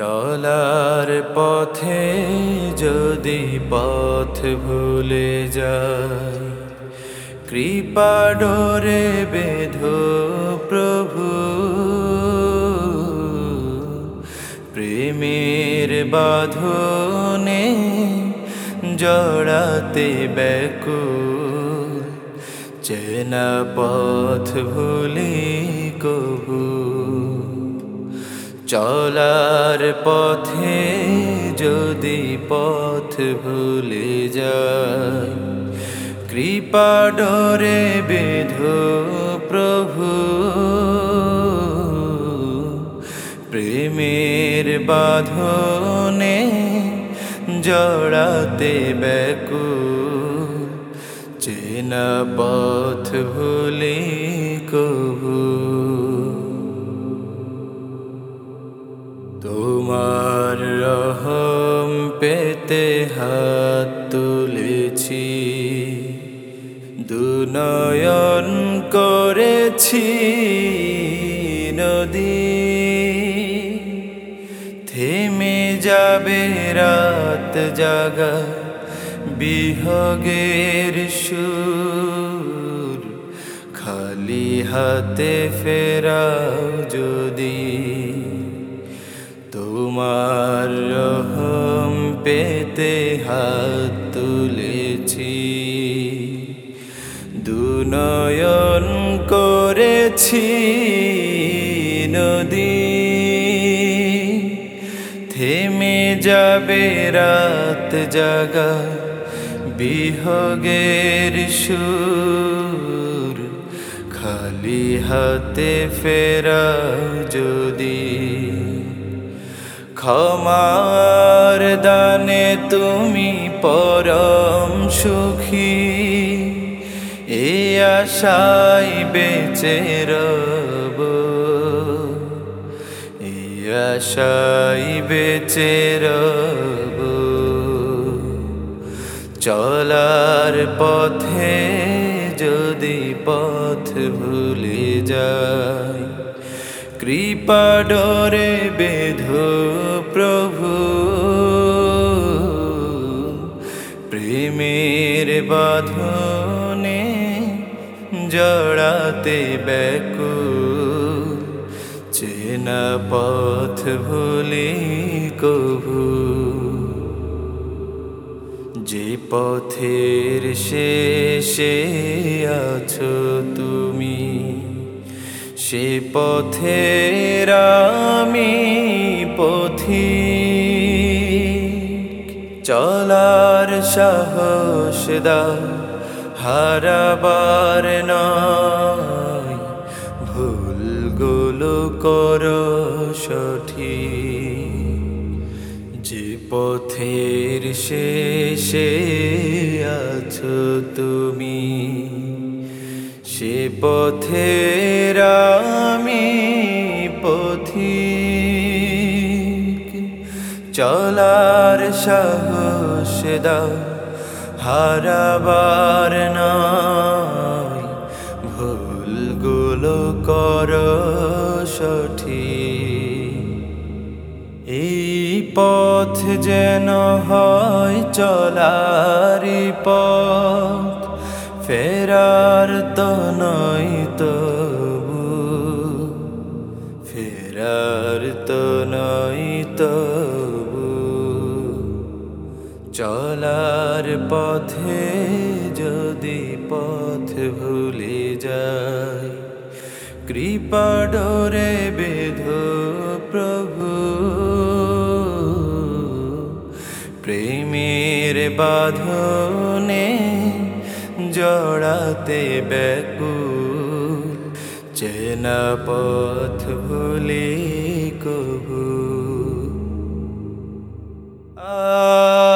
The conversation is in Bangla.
চলার পথে যদি পথ ভুলে যায় কৃপা ডোরে বেধো প্রভু। প্রেমের বাঁধনে জড়াতে ব্যাকুল, চেনা পথ ভুলি কবু চলার পথে যদি পথ ভুলে যায় কৃপা ডরে বেধো প্রভু, প্রেমের বাঁধনে জড়াতে ব্যাকুল চেনা পথ ভুলি কবু। পেতে হাত তুলেছি, দুনয়ন করেছি নদী। থেমে যাবে রাত জাগা বিহগের সুর, খালি হাতে ফেরাও যদি পেতে হাত তুলেছি। দুনয়ন করেছি নদী। থেমে যাবে রাত জাগা বিহগের সুর। খালি হাতে ফেরাও যদি ক্ষমার দানে তুমি পরম সুখী। এ আশাই বেঁচে রব। এ আশাই বেঁচে রব। চলার পথে যদি পথ ভুলে যায় কৃপা ডরে বেধো প্রভু। প্রেমের বাঁধনে জড়াতে ব্যাকুল চেনা পথ ভুলি কভু। যে পথের শেষে আছো তুমি সে পথের আমি পথি চলার সাহস দা হারাবার নয়। ভুলগুলো কর সঠিক। যে পথের শেষে আছো তুমি। সে পথের আমি পথিক। চলার সাহস দাও হারাবার নয় ভুলগুলো কর সঠিক। এই পথ যেন হয় চলারি পথ। ফেরার তো নয় তবু, ফেরার তো নয় তবু। চলার পথে যদি পথ ভুলে যায় কৃপা ডোরে বেধো প্রভু। প্রেমের বাঁধনে জড়াতে ব্যাকুল চেনা পথ ভুলি কবু আ